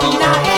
Now